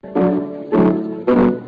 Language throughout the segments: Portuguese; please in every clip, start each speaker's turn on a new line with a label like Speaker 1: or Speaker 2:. Speaker 1: Thank you.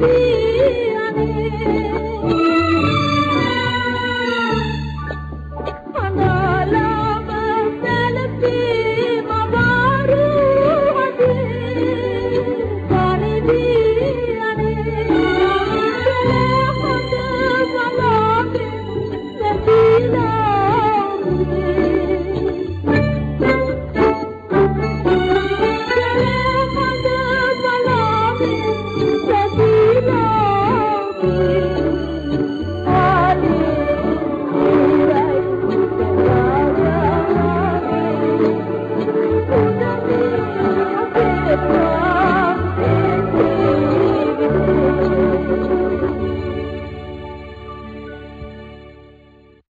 Speaker 1: dia